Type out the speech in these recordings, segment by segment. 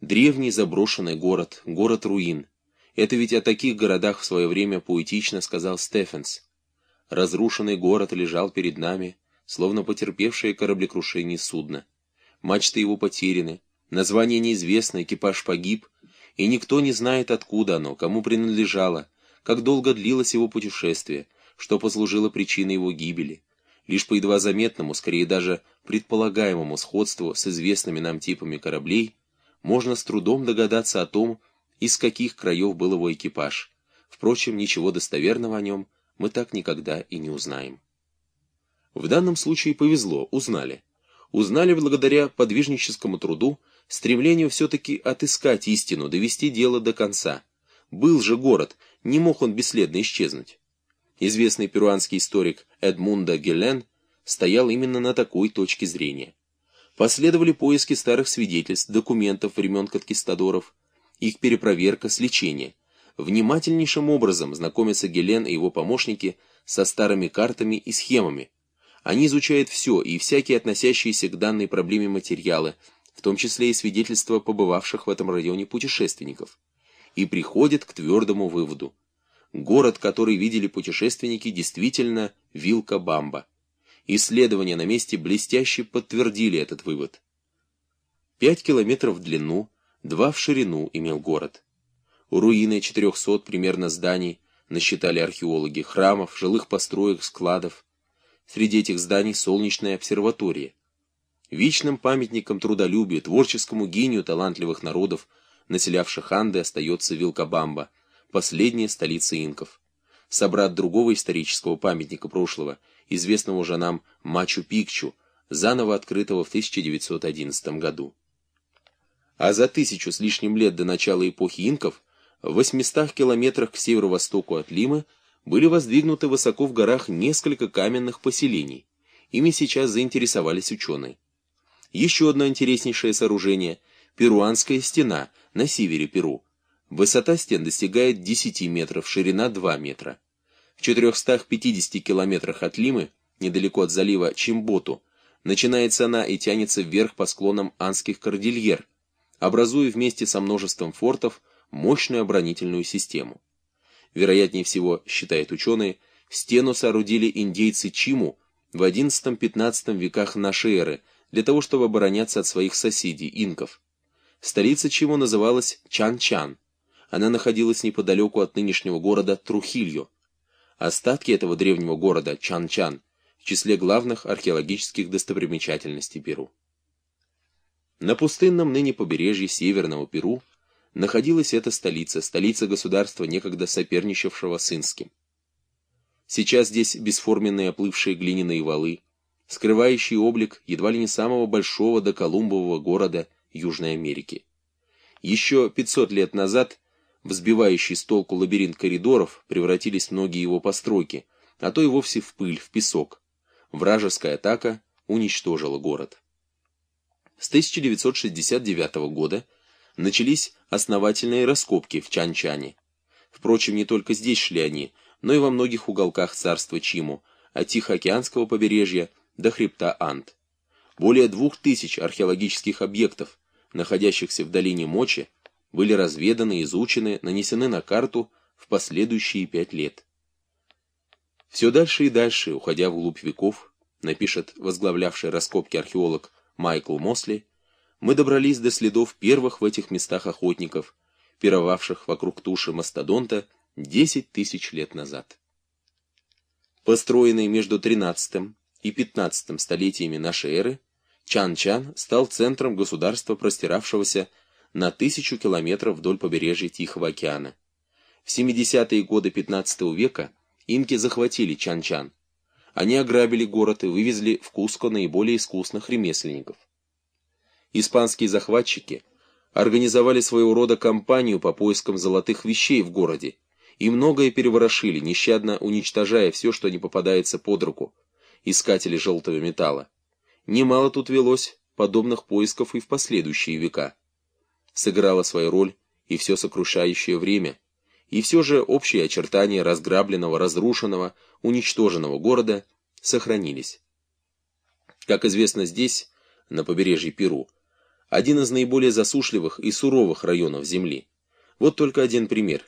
Древний заброшенный город, город руин. Это ведь о таких городах в свое время поэтично сказал Стефенс. Разрушенный город лежал перед нами, словно потерпевшее кораблекрушение судно. Мачты его потеряны, название неизвестно, экипаж погиб, и никто не знает, откуда оно, кому принадлежало, как долго длилось его путешествие, что послужило причиной его гибели. Лишь по едва заметному, скорее даже предполагаемому сходству с известными нам типами кораблей, можно с трудом догадаться о том, из каких краев был его экипаж. Впрочем, ничего достоверного о нем мы так никогда и не узнаем. В данном случае повезло, узнали. Узнали благодаря подвижническому труду, стремлению все-таки отыскать истину, довести дело до конца. Был же город, не мог он бесследно исчезнуть. Известный перуанский историк Эдмунда Гелен стоял именно на такой точке зрения. Последовали поиски старых свидетельств, документов времен конкистадоров, их перепроверка, сличение. Внимательнейшим образом знакомятся Гелен и его помощники со старыми картами и схемами. Они изучают все и всякие относящиеся к данной проблеме материалы, в том числе и свидетельства побывавших в этом районе путешественников, и приходят к твердому выводу – Город, который видели путешественники, действительно Вилка-Бамба. Исследования на месте блестяще подтвердили этот вывод. Пять километров в длину, два в ширину имел город. Руины 400 примерно зданий насчитали археологи, храмов, жилых построек, складов. Среди этих зданий солнечная обсерватория. Вечным памятником трудолюбию, творческому гению талантливых народов, населявших Анды, остается Вилкабамба, последняя столица инков. Собрат другого исторического памятника прошлого, известного уже нам Мачу-Пикчу, заново открытого в 1911 году. А за тысячу с лишним лет до начала эпохи инков, в 800 километрах к северо-востоку от Лимы, были воздвигнуты высоко в горах несколько каменных поселений. Ими сейчас заинтересовались ученые. Еще одно интереснейшее сооружение – Перуанская стена на севере Перу – Высота стен достигает 10 метров, ширина 2 метра. В 450 километрах от Лимы, недалеко от залива Чимботу, начинается она и тянется вверх по склонам Анских кордильер, образуя вместе со множеством фортов мощную оборонительную систему. Вероятнее всего, считают ученые, стену соорудили индейцы Чиму в XI-XV веках нашей эры для того, чтобы обороняться от своих соседей, инков. Столица Чиму называлась Чан-Чан – она находилась неподалеку от нынешнего города Трухилью. Остатки этого древнего города Чан-Чан в числе главных археологических достопримечательностей Перу. На пустынном ныне побережье Северного Перу находилась эта столица, столица государства, некогда соперничавшего с Инским. Сейчас здесь бесформенные оплывшие глиняные валы, скрывающие облик едва ли не самого большого доколумбового города Южной Америки. Еще 500 лет назад взбивающий с толку лабиринт коридоров, превратились многие его постройки, а то и вовсе в пыль, в песок. Вражеская атака уничтожила город. С 1969 года начались основательные раскопки в Чанчане. Впрочем, не только здесь шли они, но и во многих уголках царства Чиму, от Тихоокеанского побережья до хребта Анд. Более двух тысяч археологических объектов, находящихся в долине Мочи, были разведаны, изучены, нанесены на карту в последующие пять лет. Все дальше и дальше, уходя вглубь веков, напишет возглавлявший раскопки археолог Майкл Мосли, мы добрались до следов первых в этих местах охотников, пировавших вокруг туши мастодонта 10 тысяч лет назад. Построенный между 13 и 15 столетиями нашей эры, Чан-Чан стал центром государства, простиравшегося на тысячу километров вдоль побережья Тихого океана. В 70-е годы 15 века инки захватили Чан-Чан. Они ограбили город и вывезли в Куско наиболее искусных ремесленников. Испанские захватчики организовали своего рода кампанию по поискам золотых вещей в городе и многое переворошили, нещадно уничтожая все, что не попадается под руку, искатели желтого металла. Немало тут велось подобных поисков и в последующие века сыграло свою роль и все сокрушающее время, и все же общие очертания разграбленного, разрушенного, уничтоженного города сохранились. Как известно здесь, на побережье Перу, один из наиболее засушливых и суровых районов Земли. Вот только один пример.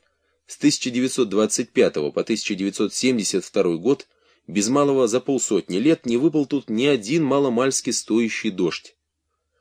С 1925 по 1972 год без малого за полсотни лет не выпал тут ни один маломальски стоящий дождь.